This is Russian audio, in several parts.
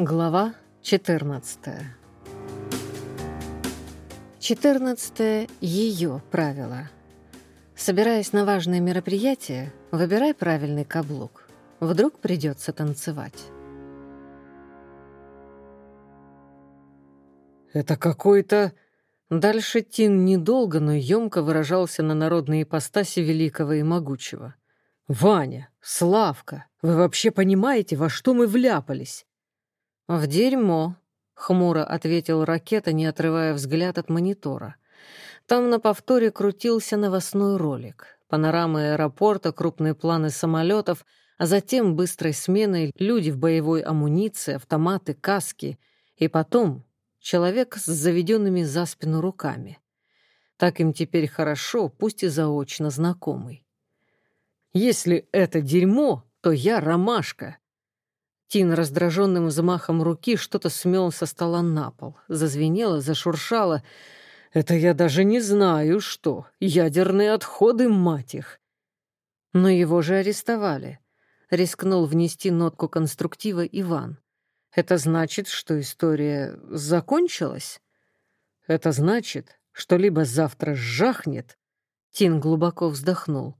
Глава 14. 14. Ее правило. Собираясь на важное мероприятие, выбирай правильный каблук. Вдруг придется танцевать. «Это какой-то...» Дальше Тин недолго, но емко выражался на народной ипостаси великого и могучего. «Ваня, Славка, вы вообще понимаете, во что мы вляпались? «В дерьмо», — хмуро ответил ракета, не отрывая взгляд от монитора. Там на повторе крутился новостной ролик. Панорамы аэропорта, крупные планы самолетов, а затем быстрой сменой люди в боевой амуниции, автоматы, каски. И потом человек с заведенными за спину руками. Так им теперь хорошо, пусть и заочно знакомый. «Если это дерьмо, то я ромашка», Тин раздраженным взмахом руки что-то смел со стола на пол. Зазвенело, зашуршало. «Это я даже не знаю, что. Ядерные отходы, мать их!» Но его же арестовали. Рискнул внести нотку конструктива Иван. «Это значит, что история закончилась?» «Это значит, что либо завтра сжахнет...» Тин глубоко вздохнул.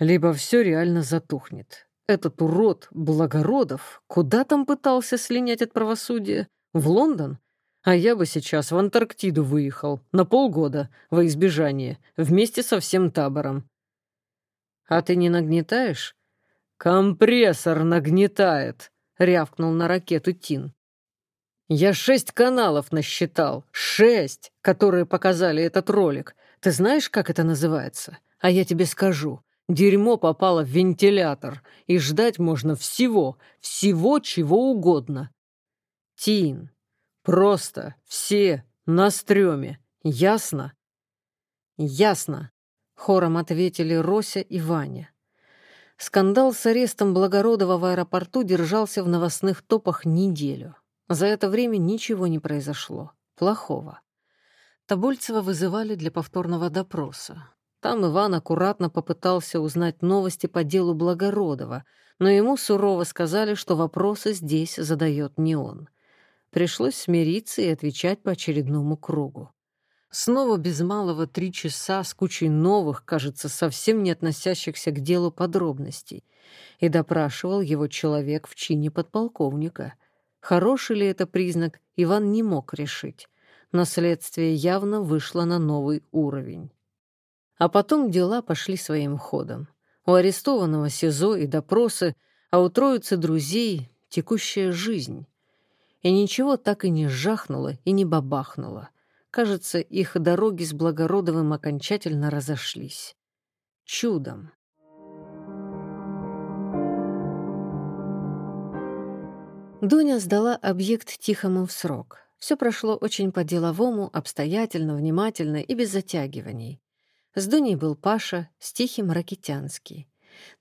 «Либо все реально затухнет. Этот урод Благородов куда там пытался слинять от правосудия? В Лондон? А я бы сейчас в Антарктиду выехал на полгода во избежание, вместе со всем табором. А ты не нагнетаешь? Компрессор нагнетает, рявкнул на ракету Тин. Я шесть каналов насчитал. Шесть, которые показали этот ролик. Ты знаешь, как это называется? А я тебе скажу. Дерьмо попало в вентилятор, и ждать можно всего, всего чего угодно. Тин, просто все на стреме, ясно? Ясно, хором ответили Рося и Ваня. Скандал с арестом Благородова в аэропорту держался в новостных топах неделю. За это время ничего не произошло. Плохого. Тобольцева вызывали для повторного допроса. Там Иван аккуратно попытался узнать новости по делу Благородова, но ему сурово сказали, что вопросы здесь задает не он. Пришлось смириться и отвечать по очередному кругу. Снова без малого три часа с кучей новых, кажется, совсем не относящихся к делу подробностей. И допрашивал его человек в чине подполковника. Хороший ли это признак, Иван не мог решить. Но следствие явно вышло на новый уровень. А потом дела пошли своим ходом. У арестованного СИЗО и допросы, а у троицы друзей — текущая жизнь. И ничего так и не жахнуло и не бабахнуло. Кажется, их дороги с Благородовым окончательно разошлись. Чудом. Дуня сдала объект Тихому в срок. Все прошло очень по-деловому, обстоятельно, внимательно и без затягиваний. С Дуней был Паша, с Тихим Ракитянский.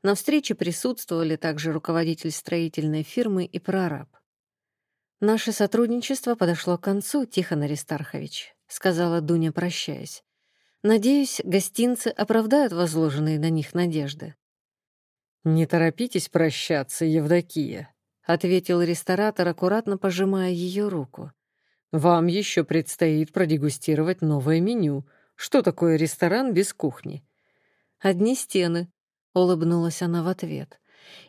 На встрече присутствовали также руководитель строительной фирмы и прораб. «Наше сотрудничество подошло к концу, Тихон Аристархович», — сказала Дуня, прощаясь. «Надеюсь, гостинцы оправдают возложенные на них надежды». «Не торопитесь прощаться, Евдокия», — ответил ресторатор, аккуратно пожимая ее руку. «Вам еще предстоит продегустировать новое меню — что такое ресторан без кухни? Одни стены, улыбнулась она в ответ.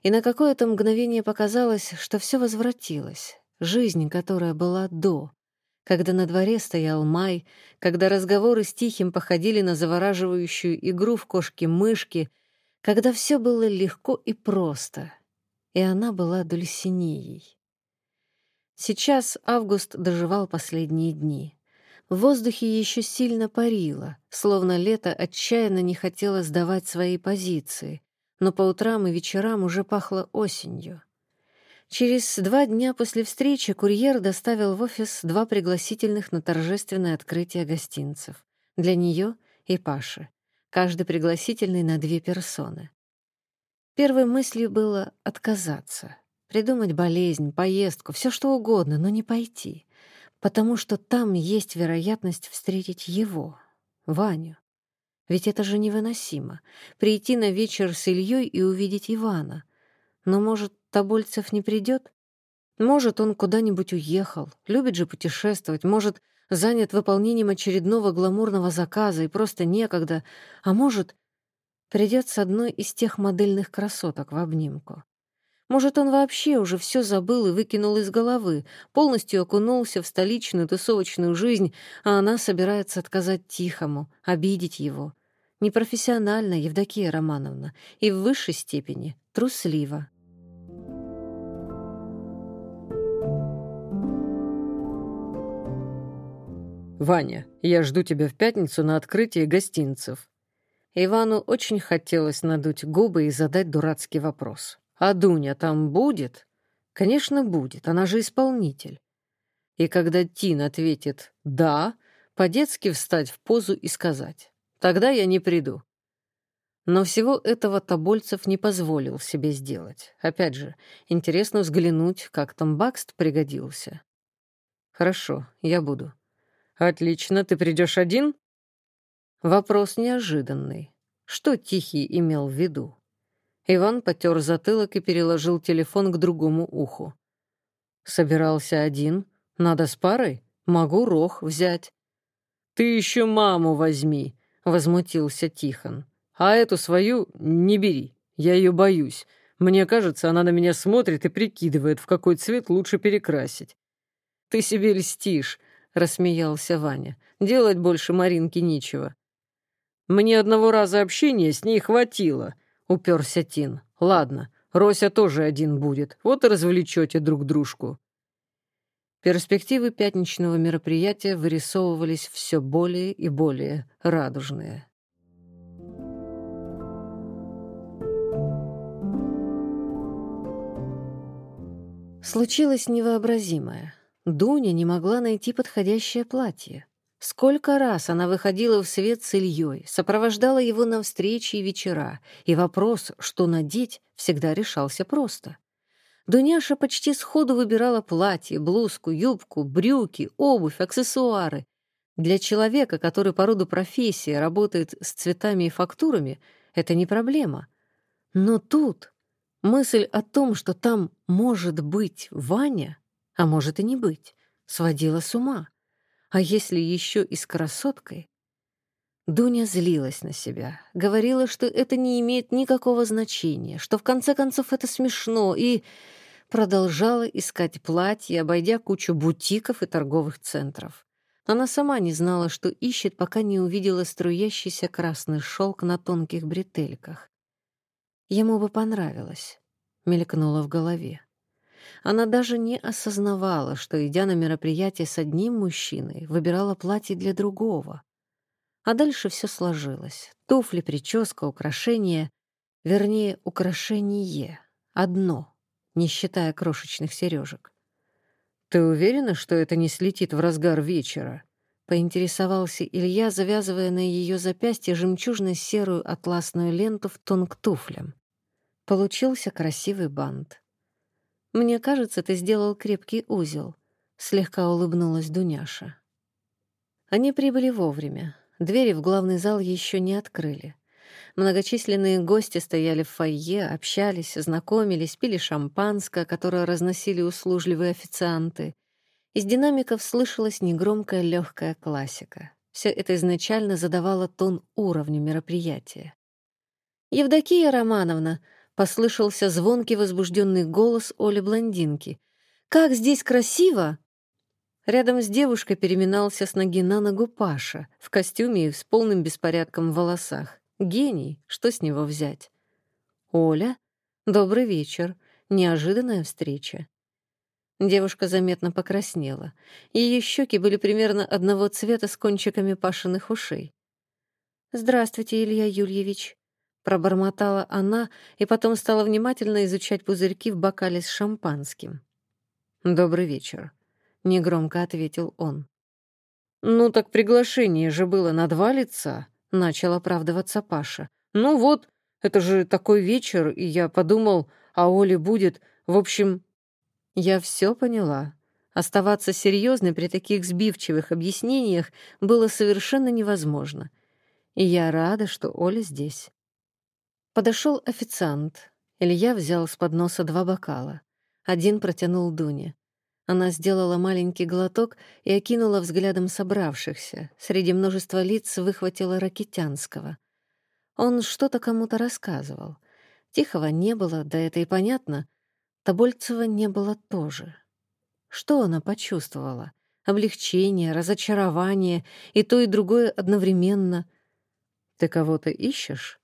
И на какое-то мгновение показалось, что все возвратилось. Жизнь, которая была до. Когда на дворе стоял май, когда разговоры с Тихим походили на завораживающую игру в кошки-мышки, когда все было легко и просто. И она была Дульсинеей. Сейчас Август доживал последние дни. В воздухе еще сильно парило, словно лето отчаянно не хотело сдавать свои позиции, но по утрам и вечерам уже пахло осенью. Через два дня после встречи курьер доставил в офис два пригласительных на торжественное открытие гостинцев. Для нее и Паши. Каждый пригласительный на две персоны. Первой мыслью было отказаться. Придумать болезнь, поездку, все что угодно, но не пойти потому что там есть вероятность встретить его, Ваню. Ведь это же невыносимо — прийти на вечер с Ильей и увидеть Ивана. Но, может, Тобольцев не придет? Может, он куда-нибудь уехал, любит же путешествовать, может, занят выполнением очередного гламурного заказа и просто некогда, а может, придет с одной из тех модельных красоток в обнимку. Может, он вообще уже все забыл и выкинул из головы, полностью окунулся в столичную тусовочную жизнь, а она собирается отказать Тихому, обидеть его. Непрофессионально, Евдокия Романовна, и в высшей степени трусливо. «Ваня, я жду тебя в пятницу на открытии гостинцев». Ивану очень хотелось надуть губы и задать дурацкий вопрос. А Дуня там будет? Конечно, будет, она же исполнитель. И когда Тин ответит «да», по-детски встать в позу и сказать «тогда я не приду». Но всего этого Тобольцев не позволил себе сделать. Опять же, интересно взглянуть, как там Бакст пригодился. «Хорошо, я буду». «Отлично, ты придешь один?» Вопрос неожиданный. Что Тихий имел в виду? Иван потер затылок и переложил телефон к другому уху. «Собирался один? Надо с парой? Могу рог взять». «Ты еще маму возьми», — возмутился Тихон. «А эту свою не бери, я ее боюсь. Мне кажется, она на меня смотрит и прикидывает, в какой цвет лучше перекрасить». «Ты себе льстишь», — рассмеялся Ваня. «Делать больше Маринки нечего». «Мне одного раза общения с ней хватило», — уперся Тин. «Ладно, Рося тоже один будет, вот и развлечете друг дружку». Перспективы пятничного мероприятия вырисовывались все более и более радужные. Случилось невообразимое. Дуня не могла найти подходящее платье. Сколько раз она выходила в свет с Ильей, сопровождала его на встречи и вечера, и вопрос, что надеть, всегда решался просто. Дуняша почти сходу выбирала платье, блузку, юбку, брюки, обувь, аксессуары. Для человека, который по роду профессии работает с цветами и фактурами, это не проблема. Но тут мысль о том, что там может быть Ваня, а может и не быть, сводила с ума. А если еще и с красоткой? Дуня злилась на себя, говорила, что это не имеет никакого значения, что в конце концов это смешно, и продолжала искать платье, обойдя кучу бутиков и торговых центров. Она сама не знала, что ищет, пока не увидела струящийся красный шелк на тонких бретельках. Ему бы понравилось, мелькнуло в голове. Она даже не осознавала, что, идя на мероприятие с одним мужчиной, выбирала платье для другого. А дальше все сложилось. Туфли, прическа, украшения. Вернее, украшение. Одно, не считая крошечных сережек. «Ты уверена, что это не слетит в разгар вечера?» — поинтересовался Илья, завязывая на ее запястье жемчужно-серую атласную ленту в тон к туфлям. Получился красивый бант. «Мне кажется, ты сделал крепкий узел», — слегка улыбнулась Дуняша. Они прибыли вовремя. Двери в главный зал еще не открыли. Многочисленные гости стояли в фойе, общались, знакомились, пили шампанское, которое разносили услужливые официанты. Из динамиков слышалась негромкая легкая классика. Все это изначально задавало тон уровню мероприятия. «Евдокия Романовна, Послышался звонкий возбужденный голос Оли-блондинки. «Как здесь красиво!» Рядом с девушкой переминался с ноги на ногу Паша, в костюме и с полным беспорядком в волосах. Гений, что с него взять? «Оля, добрый вечер. Неожиданная встреча». Девушка заметно покраснела. Ее щеки были примерно одного цвета с кончиками Пашиных ушей. «Здравствуйте, Илья Юльевич», Пробормотала она и потом стала внимательно изучать пузырьки в бокале с шампанским. «Добрый вечер», — негромко ответил он. «Ну так приглашение же было на два лица», — начал оправдываться Паша. «Ну вот, это же такой вечер, и я подумал, а Оле будет, в общем...» Я все поняла. Оставаться серьезной при таких сбивчивых объяснениях было совершенно невозможно. И я рада, что Оля здесь. Подошел официант. Илья взял с подноса два бокала. Один протянул Дуне. Она сделала маленький глоток и окинула взглядом собравшихся. Среди множества лиц выхватила Ракитянского. Он что-то кому-то рассказывал. Тихого не было, да это и понятно. Тобольцева не было тоже. Что она почувствовала? Облегчение, разочарование и то, и другое одновременно. «Ты кого-то ищешь?» —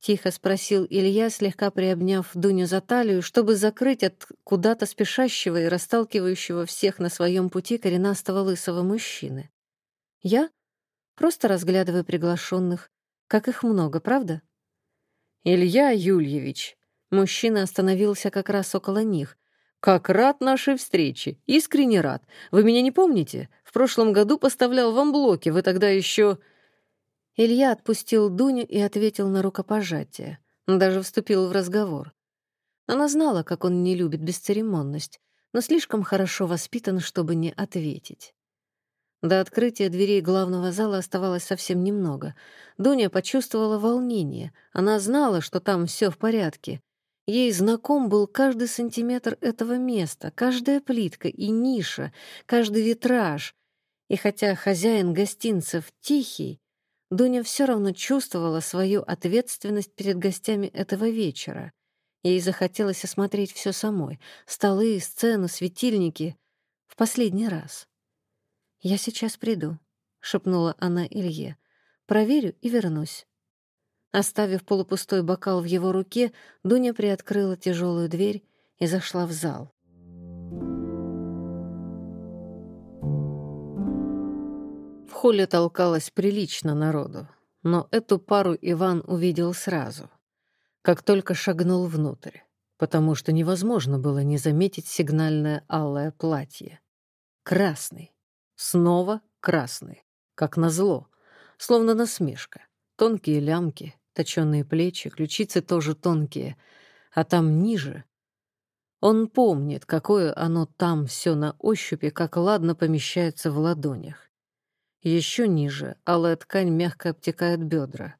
тихо спросил Илья, слегка приобняв Дуню за талию, чтобы закрыть от куда-то спешащего и расталкивающего всех на своем пути коренастого лысого мужчины. «Я? Просто разглядываю приглашенных. Как их много, правда?» «Илья Юльевич». Мужчина остановился как раз около них. «Как рад нашей встрече! Искренне рад! Вы меня не помните? В прошлом году поставлял вам блоки, вы тогда еще...» Илья отпустил Дуню и ответил на рукопожатие. Даже вступил в разговор. Она знала, как он не любит бесцеремонность, но слишком хорошо воспитан, чтобы не ответить. До открытия дверей главного зала оставалось совсем немного. Дуня почувствовала волнение. Она знала, что там все в порядке. Ей знаком был каждый сантиметр этого места, каждая плитка и ниша, каждый витраж. И хотя хозяин гостинцев тихий, Дуня все равно чувствовала свою ответственность перед гостями этого вечера. Ей захотелось осмотреть все самой — столы, сцену, светильники — в последний раз. «Я сейчас приду», — шепнула она Илье. «Проверю и вернусь». Оставив полупустой бокал в его руке, Дуня приоткрыла тяжелую дверь и зашла в зал. Холле толкалось прилично народу, но эту пару Иван увидел сразу, как только шагнул внутрь, потому что невозможно было не заметить сигнальное алое платье. Красный. Снова красный. Как назло. Словно насмешка. Тонкие лямки, точёные плечи, ключицы тоже тонкие, а там ниже он помнит, какое оно там все на ощупи, как ладно помещается в ладонях. Еще ниже алая ткань мягко обтекает бедра.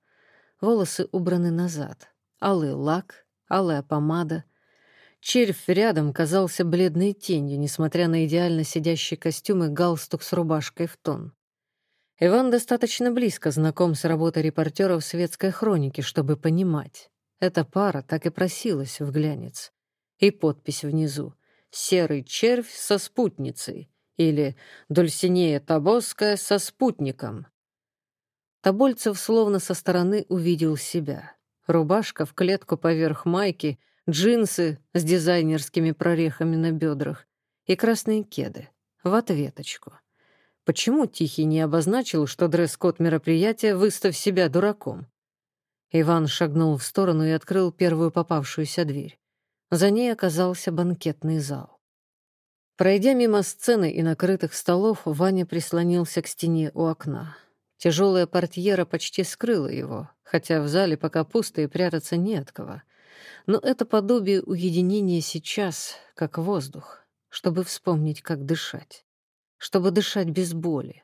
Волосы убраны назад. Алый лак, алая помада. Червь рядом казался бледной тенью, несмотря на идеально сидящий костюм и галстук с рубашкой в тон. Иван достаточно близко знаком с работой репортеров светской хроники, чтобы понимать. Эта пара так и просилась в глянец. И подпись внизу «Серый червь со спутницей» или Дульсинея Тобоская со спутником. Тобольцев словно со стороны увидел себя. Рубашка в клетку поверх майки, джинсы с дизайнерскими прорехами на бедрах и красные кеды в ответочку. Почему Тихий не обозначил, что дресс-код мероприятия «Выставь себя дураком»? Иван шагнул в сторону и открыл первую попавшуюся дверь. За ней оказался банкетный зал. Пройдя мимо сцены и накрытых столов, Ваня прислонился к стене у окна. Тяжелая портьера почти скрыла его, хотя в зале пока пусто и прятаться не от кого. Но это подобие уединения сейчас, как воздух, чтобы вспомнить, как дышать, чтобы дышать без боли.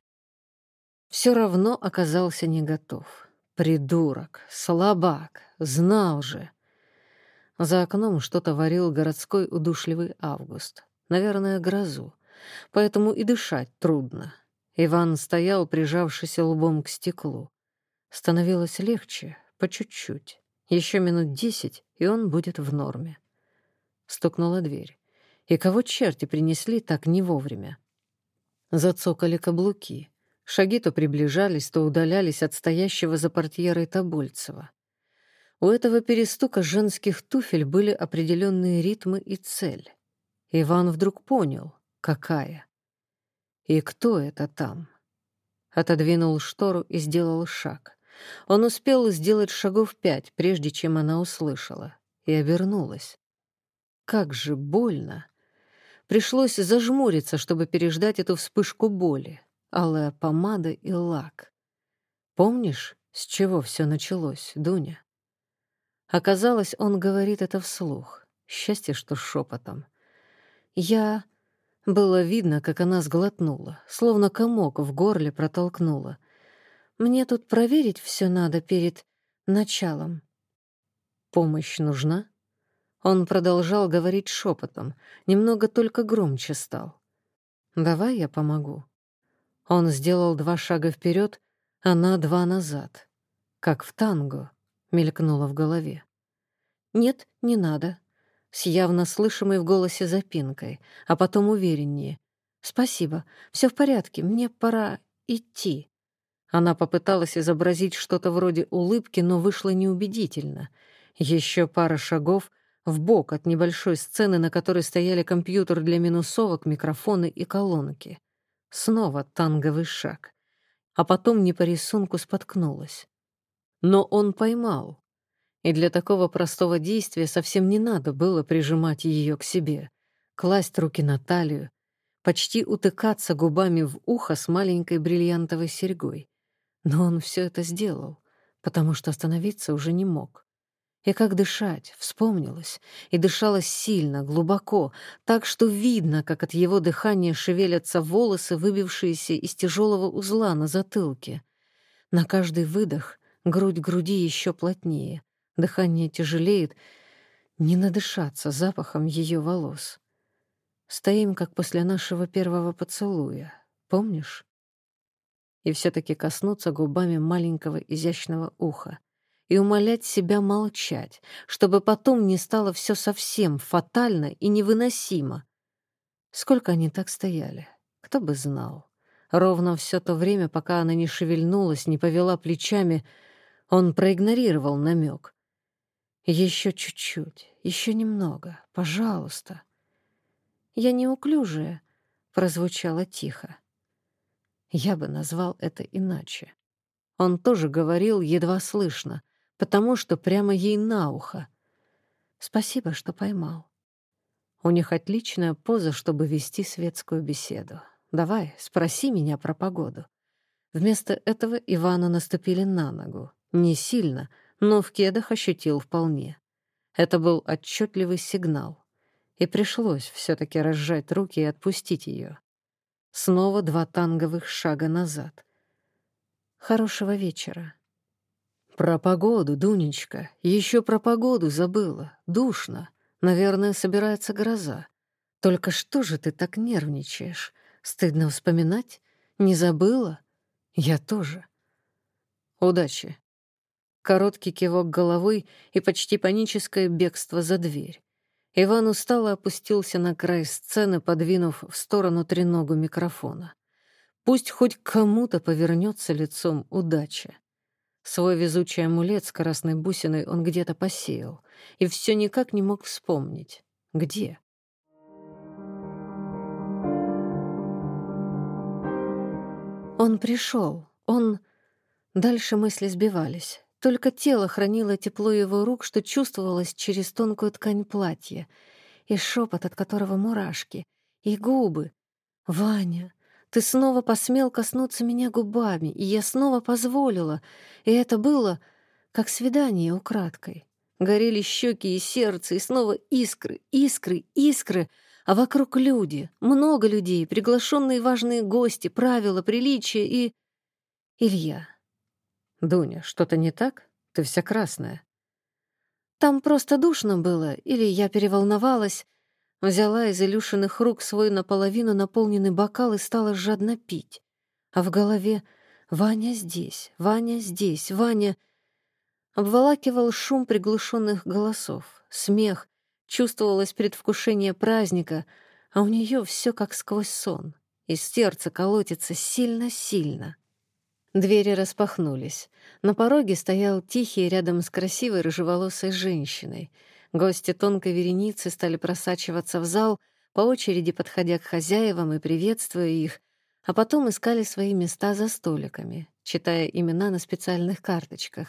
Все равно оказался не готов. Придурок, слабак, знал же. За окном что-то варил городской удушливый август наверное, грозу. Поэтому и дышать трудно. Иван стоял, прижавшись лбом к стеклу. Становилось легче, по чуть-чуть. Еще минут десять, и он будет в норме. Стукнула дверь. И кого черти принесли так не вовремя? Зацокали каблуки. Шаги то приближались, то удалялись от стоящего за портьерой Тобольцева. У этого перестука женских туфель были определенные ритмы и цель. Иван вдруг понял, какая. И кто это там? Отодвинул штору и сделал шаг. Он успел сделать шагов пять, прежде чем она услышала, и обернулась. Как же больно! Пришлось зажмуриться, чтобы переждать эту вспышку боли. Алая помада и лак. Помнишь, с чего все началось, Дуня? Оказалось, он говорит это вслух. Счастье, что шепотом. Я... Было видно, как она сглотнула, словно комок в горле протолкнула. Мне тут проверить все надо перед началом. Помощь нужна? Он продолжал говорить шепотом, немного только громче стал. «Давай я помогу». Он сделал два шага вперед, она два назад. Как в танго, мелькнуло в голове. «Нет, не надо», с явно слышимой в голосе запинкой, а потом увереннее. «Спасибо, все в порядке, мне пора идти». Она попыталась изобразить что-то вроде улыбки, но вышло неубедительно. Еще пара шагов в бок от небольшой сцены, на которой стояли компьютер для минусовок, микрофоны и колонки. Снова танговый шаг. А потом не по рисунку споткнулась. Но он поймал. И для такого простого действия совсем не надо было прижимать ее к себе, класть руки на талию, почти утыкаться губами в ухо с маленькой бриллиантовой серьгой. Но он все это сделал, потому что остановиться уже не мог. И как дышать, вспомнилось, и дышалось сильно, глубоко, так что видно, как от его дыхания шевелятся волосы, выбившиеся из тяжелого узла на затылке. На каждый выдох грудь груди еще плотнее, дыхание тяжелеет, не надышаться запахом ее волос. Стоим, как после нашего первого поцелуя, помнишь? и все-таки коснуться губами маленького изящного уха и умолять себя молчать, чтобы потом не стало все совсем фатально и невыносимо. Сколько они так стояли, кто бы знал. Ровно все то время, пока она не шевельнулась, не повела плечами, он проигнорировал намек. Еще чуть-чуть, еще немного, пожалуйста. Я неуклюжая, прозвучало тихо. Я бы назвал это иначе. Он тоже говорил едва слышно, потому что прямо ей на ухо. Спасибо, что поймал. У них отличная поза, чтобы вести светскую беседу. Давай, спроси меня про погоду. Вместо этого Ивану наступили на ногу. Не сильно, но в кедах ощутил вполне. Это был отчетливый сигнал. И пришлось все-таки разжать руки и отпустить ее. Снова два танговых шага назад. Хорошего вечера. Про погоду, Дунечка. Еще про погоду забыла. Душно. Наверное, собирается гроза. Только что же ты так нервничаешь? Стыдно вспоминать? Не забыла? Я тоже. Удачи. Короткий кивок головой и почти паническое бегство за дверь. Иван устало опустился на край сцены, подвинув в сторону треногу микрофона. Пусть хоть кому-то повернется лицом удача. Свой везучий амулет с красной бусиной он где-то посеял, и все никак не мог вспомнить. Где? Он пришел, он... Дальше мысли сбивались. Только тело хранило тепло его рук, что чувствовалось через тонкую ткань платья, и шепот, от которого мурашки, и губы. «Ваня, ты снова посмел коснуться меня губами, и я снова позволила, и это было как свидание украдкой. Горели щеки и сердце, и снова искры, искры, искры, а вокруг люди, много людей, приглашенные важные гости, правила, приличия и... Илья. «Дуня, что-то не так? Ты вся красная». «Там просто душно было, или я переволновалась». Взяла из Илюшиных рук свой наполовину наполненный бокал и стала жадно пить. А в голове «Ваня здесь, Ваня здесь, Ваня...» Обволакивал шум приглушенных голосов, смех, чувствовалось предвкушение праздника, а у нее все как сквозь сон. И сердце колотится сильно-сильно. Двери распахнулись. На пороге стоял тихий рядом с красивой рыжеволосой женщиной. Гости тонкой вереницы стали просачиваться в зал, по очереди подходя к хозяевам и приветствуя их, а потом искали свои места за столиками, читая имена на специальных карточках.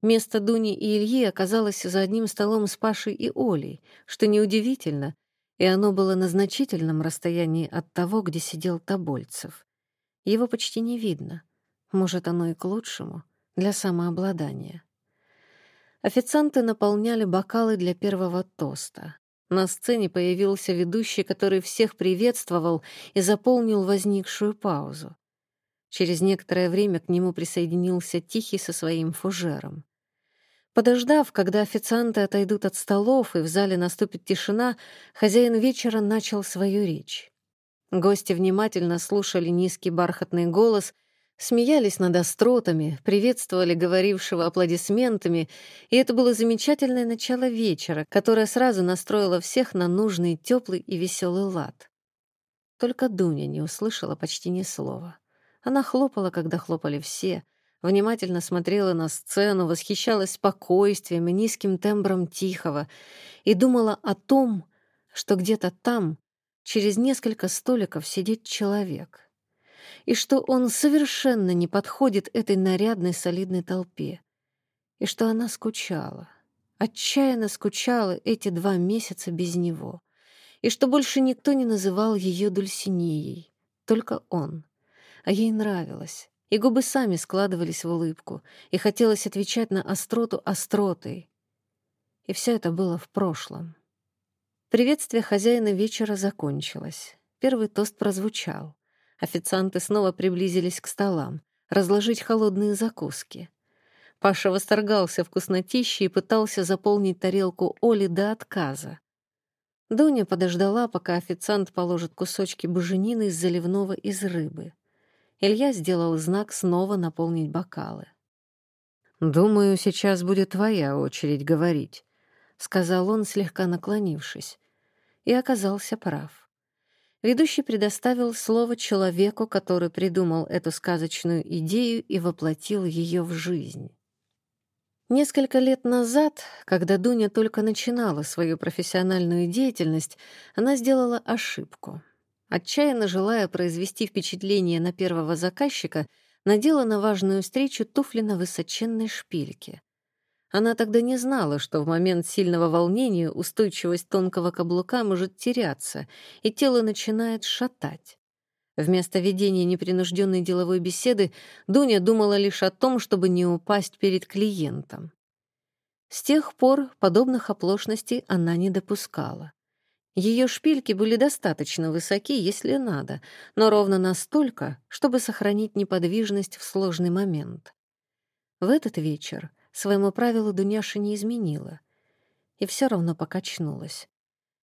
Место Дуни и Ильи оказалось за одним столом с Пашей и Олей, что неудивительно, и оно было на значительном расстоянии от того, где сидел Тобольцев. Его почти не видно — может, оно и к лучшему, для самообладания. Официанты наполняли бокалы для первого тоста. На сцене появился ведущий, который всех приветствовал и заполнил возникшую паузу. Через некоторое время к нему присоединился Тихий со своим фужером. Подождав, когда официанты отойдут от столов и в зале наступит тишина, хозяин вечера начал свою речь. Гости внимательно слушали низкий бархатный голос, смеялись над остротами, приветствовали говорившего аплодисментами, и это было замечательное начало вечера, которое сразу настроило всех на нужный, теплый и веселый лад. Только Дуня не услышала почти ни слова. Она хлопала, когда хлопали все — внимательно смотрела на сцену, восхищалась спокойствием и низким тембром Тихого и думала о том, что где-то там, через несколько столиков, сидит человек, и что он совершенно не подходит этой нарядной солидной толпе, и что она скучала, отчаянно скучала эти два месяца без него, и что больше никто не называл ее Дульсинеей, только он, а ей нравилось и губы сами складывались в улыбку, и хотелось отвечать на остроту остротой. И все это было в прошлом. Приветствие хозяина вечера закончилось. Первый тост прозвучал. Официанты снова приблизились к столам, разложить холодные закуски. Паша восторгался вкуснотищей и пытался заполнить тарелку Оли до отказа. Дуня подождала, пока официант положит кусочки буженины из заливного из рыбы. Илья сделал знак снова наполнить бокалы. «Думаю, сейчас будет твоя очередь говорить», — сказал он, слегка наклонившись. И оказался прав. Ведущий предоставил слово человеку, который придумал эту сказочную идею и воплотил ее в жизнь. Несколько лет назад, когда Дуня только начинала свою профессиональную деятельность, она сделала ошибку. Отчаянно желая произвести впечатление на первого заказчика, надела на важную встречу туфли на высоченной шпильке. Она тогда не знала, что в момент сильного волнения устойчивость тонкого каблука может теряться, и тело начинает шатать. Вместо ведения непринужденной деловой беседы Дуня думала лишь о том, чтобы не упасть перед клиентом. С тех пор подобных оплошностей она не допускала. Ее шпильки были достаточно высоки, если надо, но ровно настолько, чтобы сохранить неподвижность в сложный момент. В этот вечер своему правилу Дуняша не изменила и все равно покачнулась.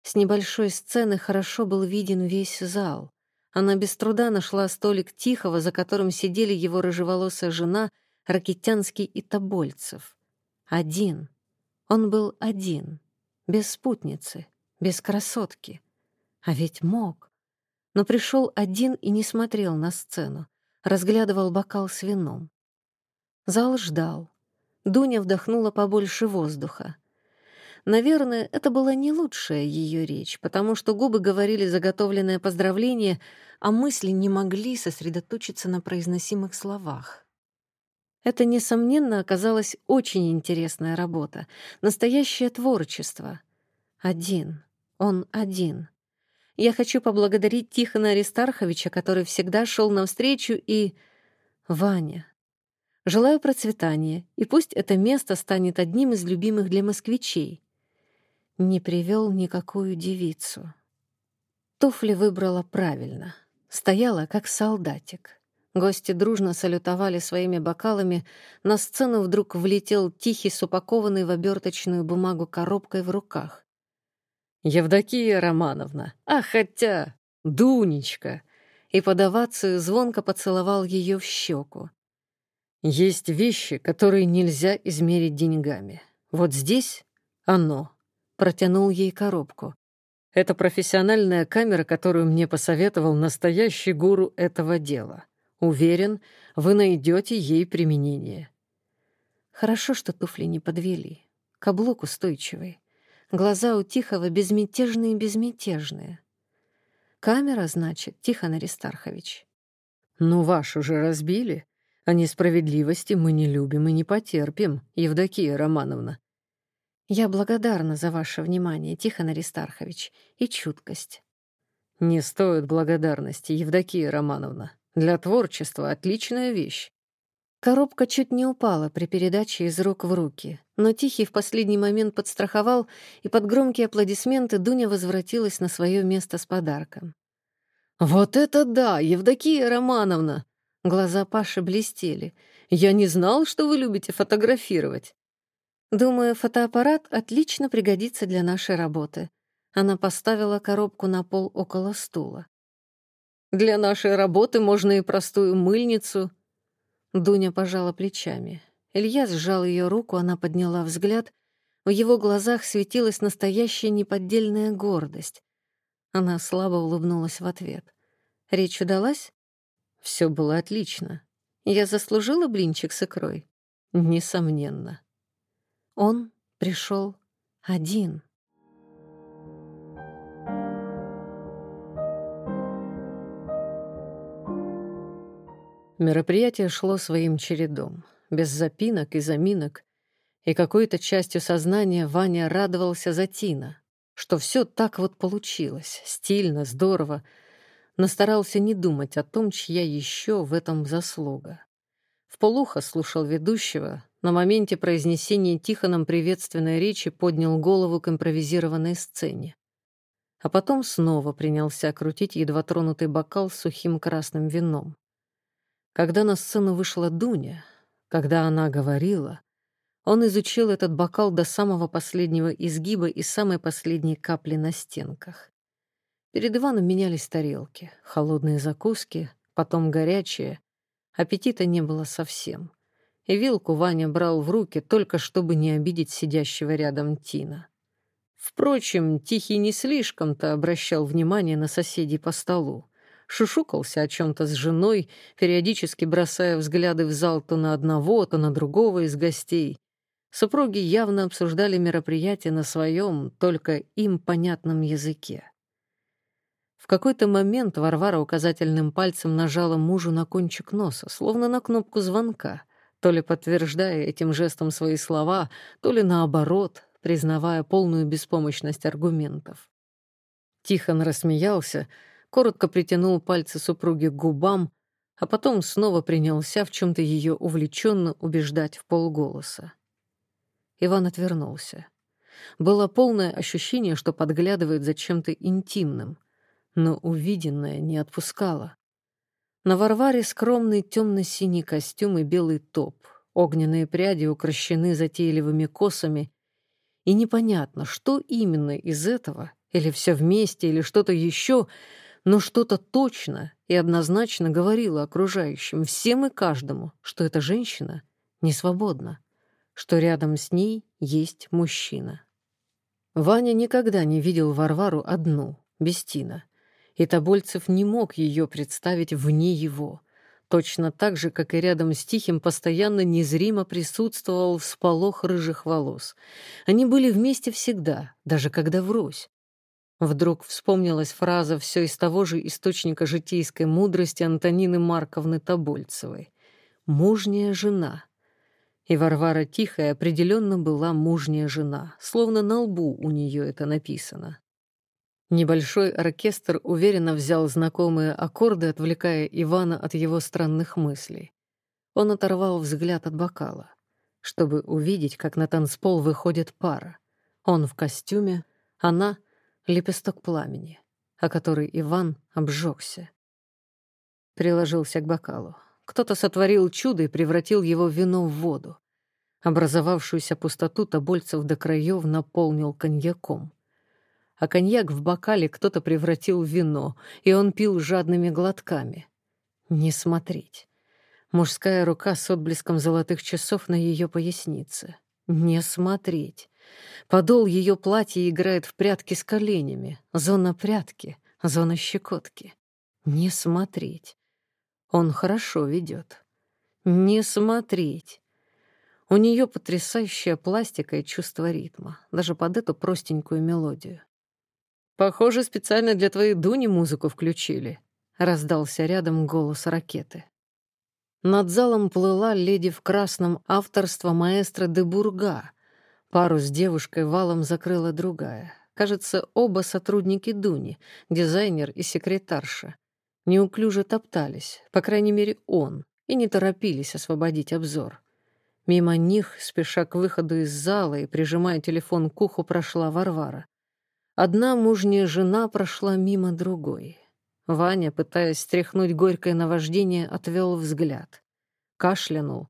С небольшой сцены хорошо был виден весь зал. Она без труда нашла столик Тихого, за которым сидели его рыжеволосая жена, Ракитянский и Тобольцев. Один. Он был один, без спутницы без красотки. А ведь мог. Но пришел один и не смотрел на сцену, разглядывал бокал с вином. Зал ждал. Дуня вдохнула побольше воздуха. Наверное, это была не лучшая ее речь, потому что губы говорили заготовленное поздравление, а мысли не могли сосредоточиться на произносимых словах. Это, несомненно, оказалась очень интересная работа, настоящее творчество. Один. Он один. Я хочу поблагодарить Тихона Аристарховича, который всегда шел навстречу, и... Ваня. Желаю процветания, и пусть это место станет одним из любимых для москвичей. Не привел никакую девицу. Туфли выбрала правильно. Стояла, как солдатик. Гости дружно салютовали своими бокалами. На сцену вдруг влетел тихий с упакованной в оберточную бумагу коробкой в руках. Евдокия Романовна, а хотя, Дунечка!» И подаваться звонко поцеловал ее в щеку. «Есть вещи, которые нельзя измерить деньгами. Вот здесь оно». Протянул ей коробку. Это профессиональная камера, которую мне посоветовал настоящий гуру этого дела. Уверен, вы найдете ей применение. Хорошо, что туфли не подвели. Каблук устойчивый. Глаза у Тихого безмятежные-безмятежные. Камера, значит, Тихон Аристархович. Ну, вашу же разбили. А несправедливости мы не любим и не потерпим, Евдокия Романовна. Я благодарна за ваше внимание, Тихон Аристархович, и чуткость. Не стоит благодарности, Евдокия Романовна. Для творчества отличная вещь. Коробка чуть не упала при передаче из рук в руки, но Тихий в последний момент подстраховал, и под громкие аплодисменты Дуня возвратилась на свое место с подарком. «Вот это да, Евдокия Романовна!» Глаза Паши блестели. «Я не знал, что вы любите фотографировать». Думаю, фотоаппарат отлично пригодится для нашей работы. Она поставила коробку на пол около стула. Для нашей работы можно и простую мыльницу. Дуня пожала плечами. Илья сжал ее руку, она подняла взгляд. В его глазах светилась настоящая неподдельная гордость. Она слабо улыбнулась в ответ. Речь удалась? Все было отлично. Я заслужила блинчик с икрой? Несомненно. Он пришел один. Мероприятие шло своим чередом, без запинок и заминок, и какой-то частью сознания Ваня радовался за Тина, что все так вот получилось, стильно, здорово, но старался не думать о том, чья еще в этом заслуга. В полухо слушал ведущего, на моменте произнесения Тихоном приветственной речи поднял голову к импровизированной сцене. А потом снова принялся крутить едва тронутый бокал с сухим красным вином. Когда на сцену вышла Дуня, когда она говорила, он изучил этот бокал до самого последнего изгиба и самой последней капли на стенках. Перед Иваном менялись тарелки, холодные закуски, потом горячие. Аппетита не было совсем. И вилку Ваня брал в руки, только чтобы не обидеть сидящего рядом Тина. Впрочем, Тихий не слишком-то обращал внимание на соседей по столу шушукался о чем-то с женой, периодически бросая взгляды в зал то на одного, то на другого из гостей. Супруги явно обсуждали мероприятие на своем, только им понятном языке. В какой-то момент Варвара указательным пальцем нажала мужу на кончик носа, словно на кнопку звонка, то ли подтверждая этим жестом свои слова, то ли наоборот, признавая полную беспомощность аргументов. Тихон рассмеялся, коротко притянул пальцы супруги к губам, а потом снова принялся в чем-то ее увлеченно убеждать в полголоса. Иван отвернулся. Было полное ощущение, что подглядывает за чем-то интимным, но увиденное не отпускало. На Варваре скромный темно-синий костюм и белый топ, огненные пряди укращены затейливыми косами, и непонятно, что именно из этого, или все вместе, или что-то еще — но что-то точно и однозначно говорило окружающим, всем и каждому, что эта женщина не свободна, что рядом с ней есть мужчина. Ваня никогда не видел Варвару одну, без Тина, и Тобольцев не мог ее представить вне его, точно так же, как и рядом с Тихим постоянно незримо присутствовал всполох рыжих волос. Они были вместе всегда, даже когда врозь. Вдруг вспомнилась фраза все из того же источника житейской мудрости Антонины Марковны Тобольцевой. «Мужняя жена». И Варвара Тихая определенно была мужняя жена, словно на лбу у нее это написано. Небольшой оркестр уверенно взял знакомые аккорды, отвлекая Ивана от его странных мыслей. Он оторвал взгляд от бокала, чтобы увидеть, как на танцпол выходит пара. Он в костюме, она лепесток пламени, о который Иван обжегся. Приложился к бокалу. Кто-то сотворил чудо и превратил его вино в воду. Образовавшуюся пустоту Тобольцев до краев наполнил коньяком. А коньяк в бокале кто-то превратил в вино, и он пил жадными глотками. Не смотреть. Мужская рука с отблеском золотых часов на ее пояснице. Не смотреть. Подол ее платья играет в прятки с коленями. Зона прятки, зона щекотки. Не смотреть. Он хорошо ведет. Не смотреть. У нее потрясающая пластика и чувство ритма, даже под эту простенькую мелодию. «Похоже, специально для твоей Дуни музыку включили», — раздался рядом голос ракеты. Над залом плыла леди в красном авторства маэстро де Бурга, Пару с девушкой валом закрыла другая. Кажется, оба сотрудники Дуни, дизайнер и секретарша. Неуклюже топтались, по крайней мере, он, и не торопились освободить обзор. Мимо них, спеша к выходу из зала и прижимая телефон к уху, прошла Варвара. Одна мужняя жена прошла мимо другой. Ваня, пытаясь стряхнуть горькое наваждение, отвел взгляд. Кашлянул.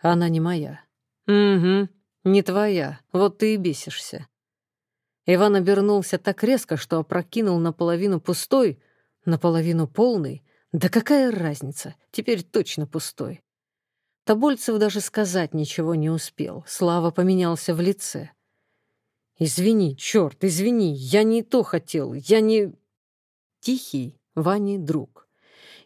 «Она не моя». «Угу», Не твоя, вот ты и бесишься». Иван обернулся так резко, что опрокинул наполовину пустой, наполовину полный. Да какая разница, теперь точно пустой. Тобольцев даже сказать ничего не успел. Слава поменялся в лице. «Извини, черт, извини, я не то хотел, я не...» Тихий Вани друг.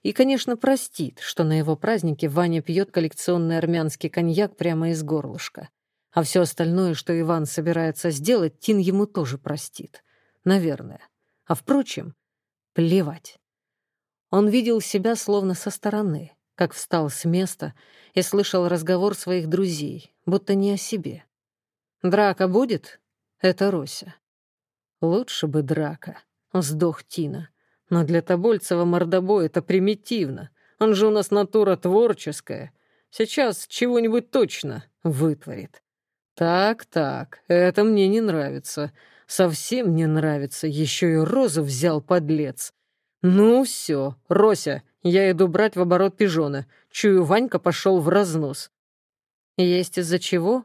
И, конечно, простит, что на его празднике Ваня пьет коллекционный армянский коньяк прямо из горлышка. А все остальное, что Иван собирается сделать, Тин ему тоже простит. Наверное. А впрочем, плевать. Он видел себя словно со стороны, как встал с места и слышал разговор своих друзей, будто не о себе. «Драка будет?» — это Рося. «Лучше бы драка», — вздох Тина. «Но для Тобольцева мордобой это примитивно. Он же у нас натура творческая. Сейчас чего-нибудь точно вытворит. Так, так, это мне не нравится. Совсем не нравится. Еще и розу взял подлец. Ну все, Рося, я иду брать в оборот пижона. Чую, Ванька пошел в разнос. Есть из-за чего?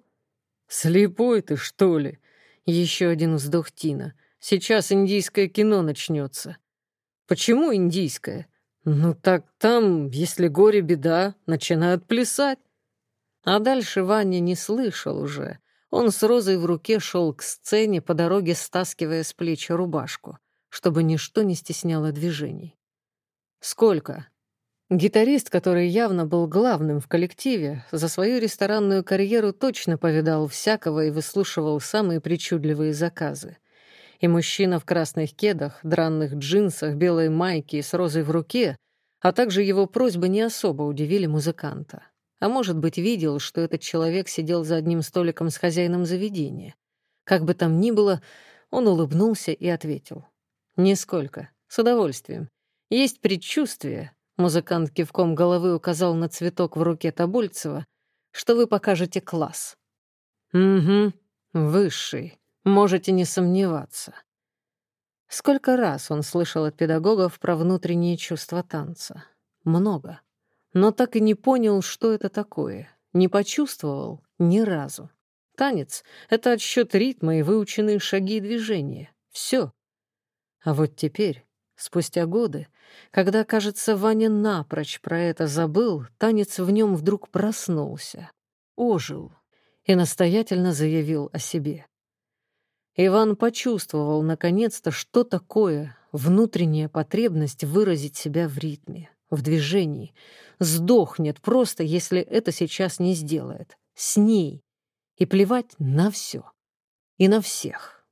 Слепой ты, что ли? Еще один вздох Тина. Сейчас индийское кино начнется. Почему индийское? Ну так там, если горе беда, начинают плясать. А дальше Ваня не слышал уже. Он с розой в руке шел к сцене, по дороге стаскивая с плеча рубашку, чтобы ничто не стесняло движений. «Сколько?» Гитарист, который явно был главным в коллективе, за свою ресторанную карьеру точно повидал всякого и выслушивал самые причудливые заказы. И мужчина в красных кедах, дранных джинсах, белой майке и с розой в руке, а также его просьбы не особо удивили музыканта. А может быть, видел, что этот человек сидел за одним столиком с хозяином заведения. Как бы там ни было, он улыбнулся и ответил. «Нисколько. С удовольствием. Есть предчувствие, музыкант кивком головы указал на цветок в руке Тобольцева, что вы покажете класс. «Угу, высший. Можете не сомневаться». Сколько раз он слышал от педагогов про внутренние чувства танца? Много но так и не понял, что это такое, не почувствовал ни разу. Танец — это отсчет ритма и выученные шаги и движения. Все. А вот теперь, спустя годы, когда, кажется, Ваня напрочь про это забыл, танец в нем вдруг проснулся, ожил и настоятельно заявил о себе. Иван почувствовал, наконец-то, что такое внутренняя потребность выразить себя в ритме в движении. Сдохнет просто, если это сейчас не сделает. С ней. И плевать на все. И на всех.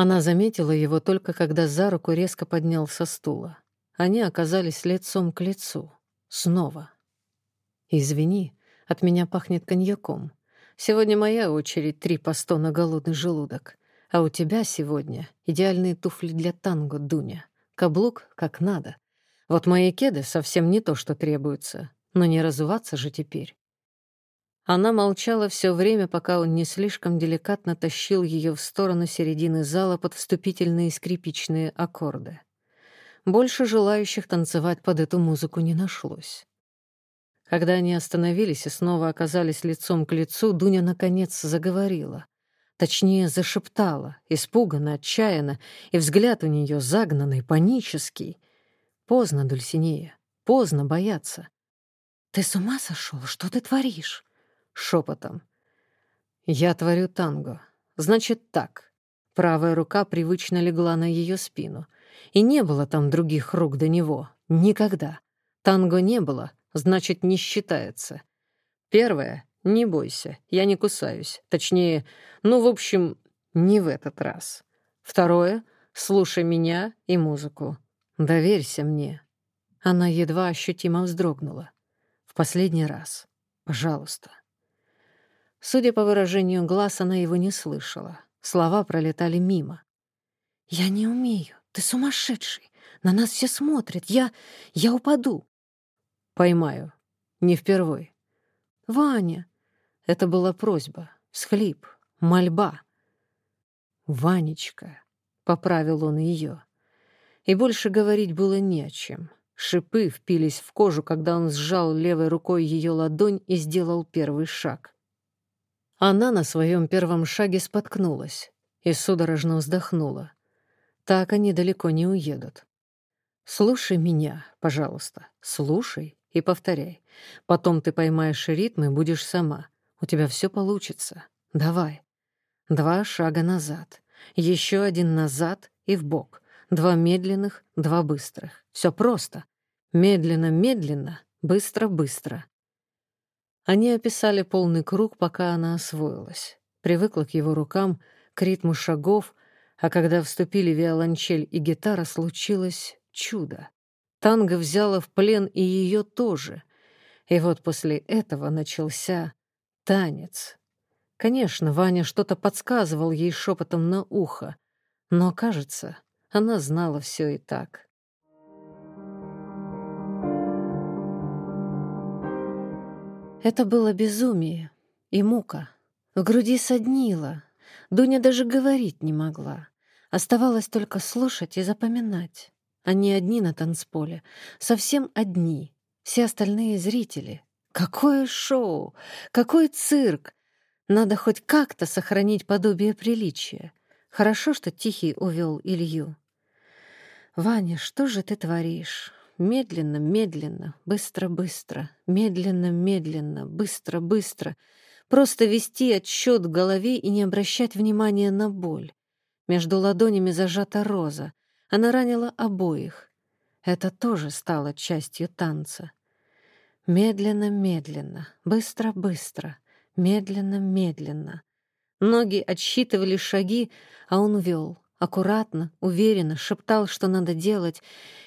Она заметила его только когда за руку резко поднял со стула. Они оказались лицом к лицу. Снова. «Извини, от меня пахнет коньяком. Сегодня моя очередь три по сто на голодный желудок. А у тебя сегодня идеальные туфли для танго, Дуня. Каблук как надо. Вот мои кеды совсем не то, что требуется, но не разуваться же теперь. Она молчала все время, пока он не слишком деликатно тащил ее в сторону середины зала под вступительные скрипичные аккорды. Больше желающих танцевать под эту музыку не нашлось. Когда они остановились и снова оказались лицом к лицу, Дуня наконец заговорила. Точнее, зашептала, испуганно, отчаянно, и взгляд у нее загнанный, панический — Поздно, Дульсинея, поздно бояться. «Ты с ума сошел? Что ты творишь?» Шепотом. «Я творю танго. Значит так». Правая рука привычно легла на ее спину. И не было там других рук до него. Никогда. Танго не было, значит, не считается. Первое — не бойся, я не кусаюсь. Точнее, ну, в общем, не в этот раз. Второе — слушай меня и музыку. «Доверься мне». Она едва ощутимо вздрогнула. «В последний раз. Пожалуйста». Судя по выражению глаз, она его не слышала. Слова пролетали мимо. «Я не умею. Ты сумасшедший. На нас все смотрят. Я... я упаду». «Поймаю. Не впервой». «Ваня». Это была просьба, всхлип, мольба. «Ванечка», — поправил он ее и больше говорить было не о чем. Шипы впились в кожу, когда он сжал левой рукой ее ладонь и сделал первый шаг. Она на своем первом шаге споткнулась и судорожно вздохнула. Так они далеко не уедут. Слушай меня, пожалуйста, слушай и повторяй. Потом ты поймаешь ритм и будешь сама. У тебя все получится. Давай. Два шага назад. Еще один назад и в бок. Два медленных, два быстрых. Все просто. Медленно-медленно, быстро-быстро. Они описали полный круг, пока она освоилась. Привыкла к его рукам, к ритму шагов, а когда вступили виолончель и гитара, случилось чудо. Танго взяла в плен и ее тоже. И вот после этого начался танец. Конечно, Ваня что-то подсказывал ей шепотом на ухо, но, кажется, она знала все и так. Это было безумие и мука. В груди соднило. Дуня даже говорить не могла. Оставалось только слушать и запоминать. Они одни на танцполе, совсем одни. Все остальные зрители. Какое шоу! Какой цирк! Надо хоть как-то сохранить подобие приличия. Хорошо, что Тихий увел Илью. «Ваня, что же ты творишь? Медленно, медленно, быстро-быстро, медленно-медленно, быстро-быстро. Просто вести отсчет в голове и не обращать внимания на боль. Между ладонями зажата роза. Она ранила обоих. Это тоже стало частью танца. Медленно-медленно, быстро-быстро, медленно-медленно. Ноги отсчитывали шаги, а он вел, аккуратно, уверенно, шептал, что надо делать,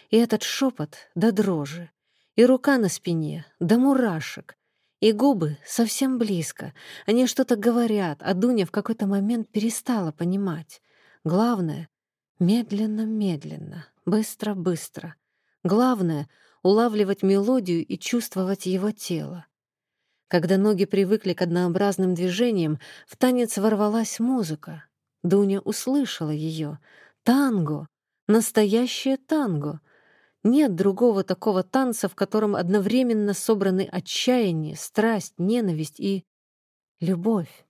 и этот шепот до дрожи, и рука на спине до мурашек, и губы совсем близко. Они что-то говорят, а Дуня в какой-то момент перестала понимать. Главное — медленно-медленно, быстро-быстро. Главное — улавливать мелодию и чувствовать его тело. Когда ноги привыкли к однообразным движениям, в танец ворвалась музыка. Дуня услышала ее. Танго! Настоящее танго! Нет другого такого танца, в котором одновременно собраны отчаяние, страсть, ненависть и любовь.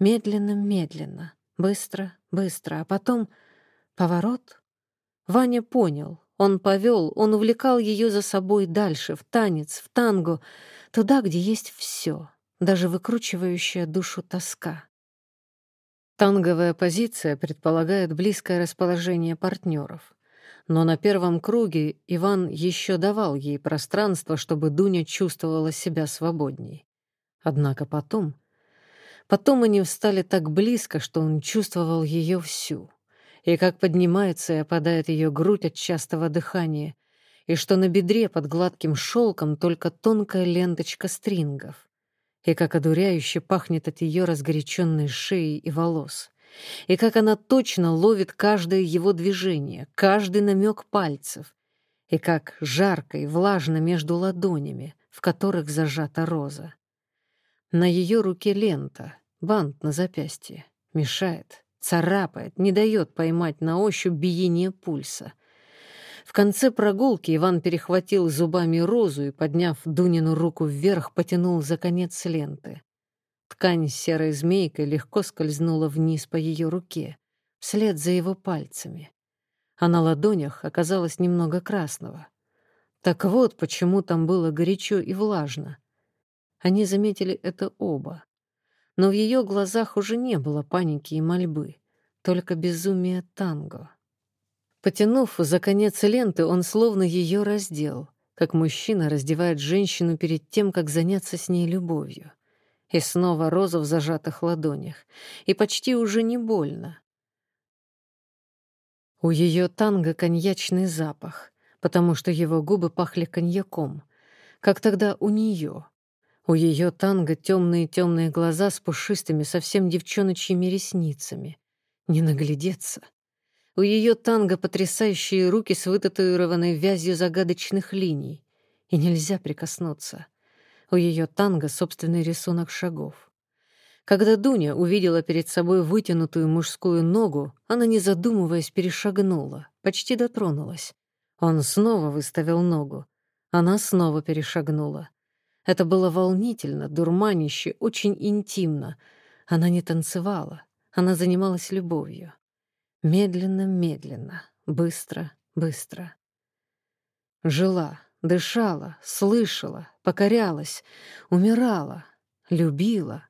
Медленно-медленно, быстро-быстро, а потом поворот. Ваня понял, он повел, он увлекал ее за собой дальше, в танец, в танго, туда, где есть все, даже выкручивающая душу тоска. Танговая позиция предполагает близкое расположение партнеров. Но на первом круге Иван еще давал ей пространство, чтобы Дуня чувствовала себя свободней. Однако потом... Потом они встали так близко, что он чувствовал ее всю и как поднимается и опадает ее грудь от частого дыхания, и что на бедре под гладким шелком только тонкая ленточка стрингов, и как одуряюще пахнет от ее разгоряченной шеи и волос, и как она точно ловит каждое его движение, каждый намек пальцев, и как жарко и влажно между ладонями, в которых зажата роза. На ее руке лента, бант на запястье, мешает, царапает, не дает поймать на ощупь биение пульса. В конце прогулки Иван перехватил зубами розу и, подняв Дунину руку вверх, потянул за конец ленты. Ткань с серой змейкой легко скользнула вниз по ее руке, вслед за его пальцами. А на ладонях оказалось немного красного. Так вот, почему там было горячо и влажно. Они заметили это оба но в ее глазах уже не было паники и мольбы, только безумие танго. Потянув за конец ленты, он словно ее раздел, как мужчина раздевает женщину перед тем, как заняться с ней любовью. И снова роза в зажатых ладонях, и почти уже не больно. У ее танго коньячный запах, потому что его губы пахли коньяком, как тогда у нее — у ее танго темные-темные глаза с пушистыми, совсем девчоночьими ресницами. Не наглядеться. У ее танго потрясающие руки с вытатуированной вязью загадочных линий. И нельзя прикоснуться. У ее танго собственный рисунок шагов. Когда Дуня увидела перед собой вытянутую мужскую ногу, она, не задумываясь, перешагнула, почти дотронулась. Он снова выставил ногу. Она снова перешагнула. Это было волнительно, дурманище, очень интимно. Она не танцевала, она занималась любовью. Медленно, медленно, быстро, быстро. Жила, дышала, слышала, покорялась, умирала, любила.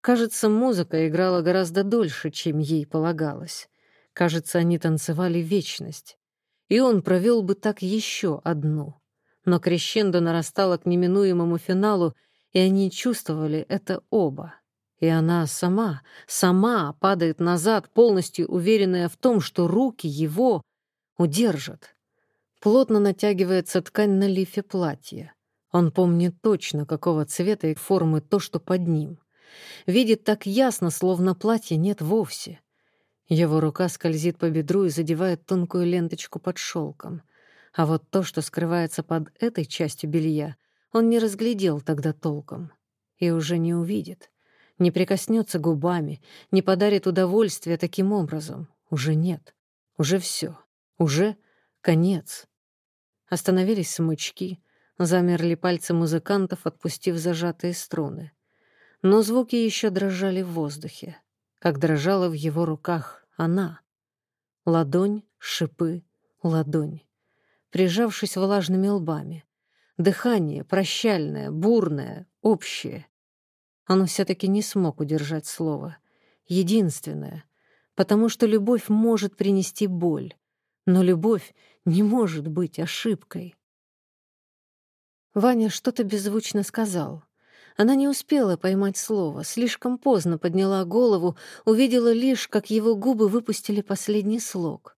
Кажется, музыка играла гораздо дольше, чем ей полагалось. Кажется, они танцевали вечность. И он провел бы так еще одну. Но крещендо нарастало к неминуемому финалу, и они чувствовали это оба. И она сама, сама падает назад, полностью уверенная в том, что руки его удержат. Плотно натягивается ткань на лифе платья. Он помнит точно, какого цвета и формы то, что под ним. Видит так ясно, словно платья нет вовсе. Его рука скользит по бедру и задевает тонкую ленточку под шелком. А вот то, что скрывается под этой частью белья, он не разглядел тогда толком. И уже не увидит. Не прикоснется губами, не подарит удовольствия таким образом. Уже нет. Уже все. Уже конец. Остановились смычки, замерли пальцы музыкантов, отпустив зажатые струны. Но звуки еще дрожали в воздухе, как дрожала в его руках она. Ладонь, шипы, ладонь. Прижавшись влажными лбами. Дыхание прощальное, бурное, общее. Он все-таки не смог удержать слово. Единственное. Потому что любовь может принести боль. Но любовь не может быть ошибкой. Ваня что-то беззвучно сказал. Она не успела поймать слово, слишком поздно подняла голову, увидела лишь, как его губы выпустили последний слог.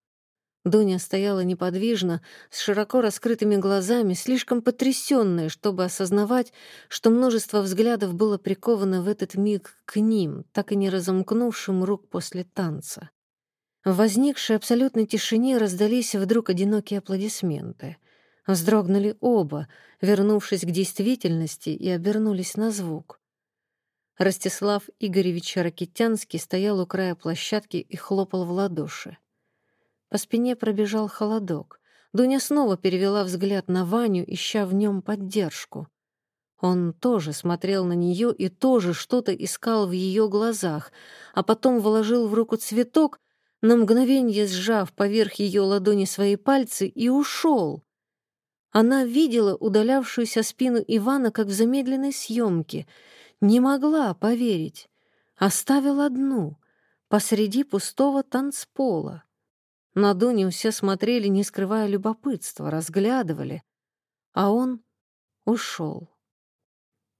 Дуня стояла неподвижно, с широко раскрытыми глазами, слишком потрясённая, чтобы осознавать, что множество взглядов было приковано в этот миг к ним, так и не разомкнувшим рук после танца. В возникшей абсолютной тишине раздались вдруг одинокие аплодисменты. Вздрогнули оба, вернувшись к действительности, и обернулись на звук. Ростислав Игоревич Ракитянский стоял у края площадки и хлопал в ладоши. По спине пробежал холодок. Дуня снова перевела взгляд на Ваню, ища в нем поддержку. Он тоже смотрел на нее и тоже что-то искал в ее глазах, а потом вложил в руку цветок, на мгновение сжав поверх ее ладони свои пальцы, и ушел. Она видела удалявшуюся спину Ивана, как в замедленной съемке, не могла поверить. Оставил одну, посреди пустого танцпола. На Дуню все смотрели, не скрывая любопытства, разглядывали. А он ушел.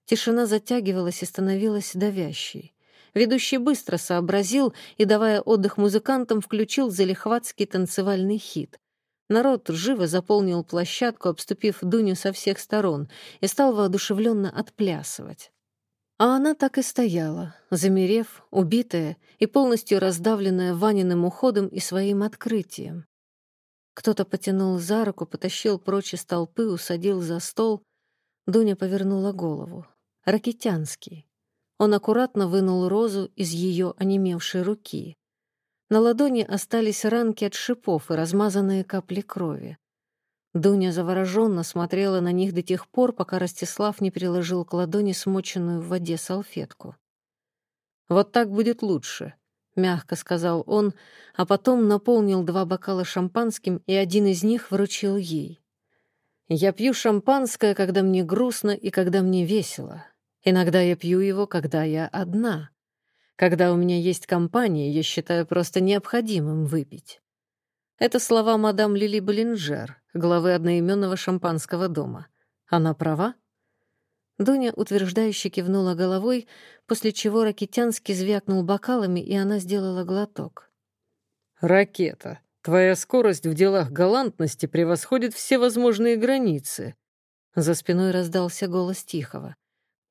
Тишина затягивалась и становилась давящей. Ведущий быстро сообразил и, давая отдых музыкантам, включил залихватский танцевальный хит. Народ живо заполнил площадку, обступив Дуню со всех сторон, и стал воодушевленно отплясывать. А она так и стояла, замерев, убитая и полностью раздавленная Ваниным уходом и своим открытием. Кто-то потянул за руку, потащил прочь из толпы, усадил за стол. Дуня повернула голову. Ракитянский. Он аккуратно вынул розу из ее онемевшей руки. На ладони остались ранки от шипов и размазанные капли крови. Дуня завороженно смотрела на них до тех пор, пока Ростислав не приложил к ладони смоченную в воде салфетку. «Вот так будет лучше», — мягко сказал он, а потом наполнил два бокала шампанским, и один из них вручил ей. «Я пью шампанское, когда мне грустно и когда мне весело. Иногда я пью его, когда я одна. Когда у меня есть компания, я считаю просто необходимым выпить. Это слова мадам Лили Болинджер, главы одноименного шампанского дома. Она права? Дуня утверждающе кивнула головой, после чего Ракитянский звякнул бокалами, и она сделала глоток. «Ракета, твоя скорость в делах галантности превосходит все возможные границы». За спиной раздался голос Тихого.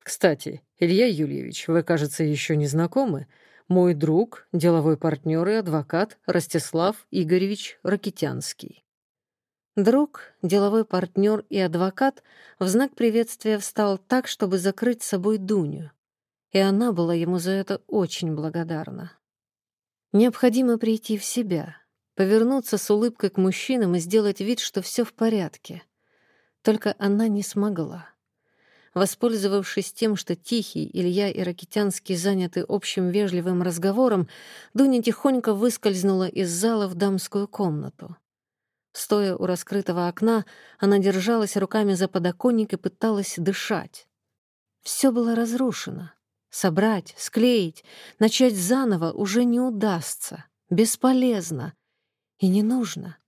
Кстати, Илья Юльевич, вы, кажется, еще не знакомы. Мой друг, деловой партнер и адвокат Ростислав Игоревич Ракитянский. Друг, деловой партнер и адвокат в знак приветствия встал так, чтобы закрыть собой Дуню. И она была ему за это очень благодарна. Необходимо прийти в себя, повернуться с улыбкой к мужчинам и сделать вид, что все в порядке. Только она не смогла. Воспользовавшись тем, что Тихий, Илья и Ракитянский заняты общим вежливым разговором, Дуня тихонько выскользнула из зала в дамскую комнату. Стоя у раскрытого окна, она держалась руками за подоконник и пыталась дышать. Все было разрушено. Собрать, склеить, начать заново уже не удастся. Бесполезно. И не нужно.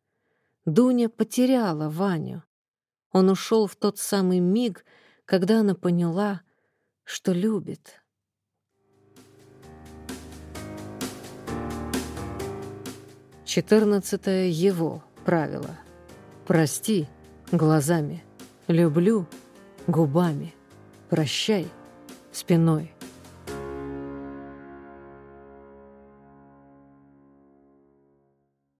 Дуня потеряла Ваню. Он ушел в тот самый миг, когда она поняла, что любит. Четырнадцатое его правило. Прости глазами, люблю губами, прощай спиной.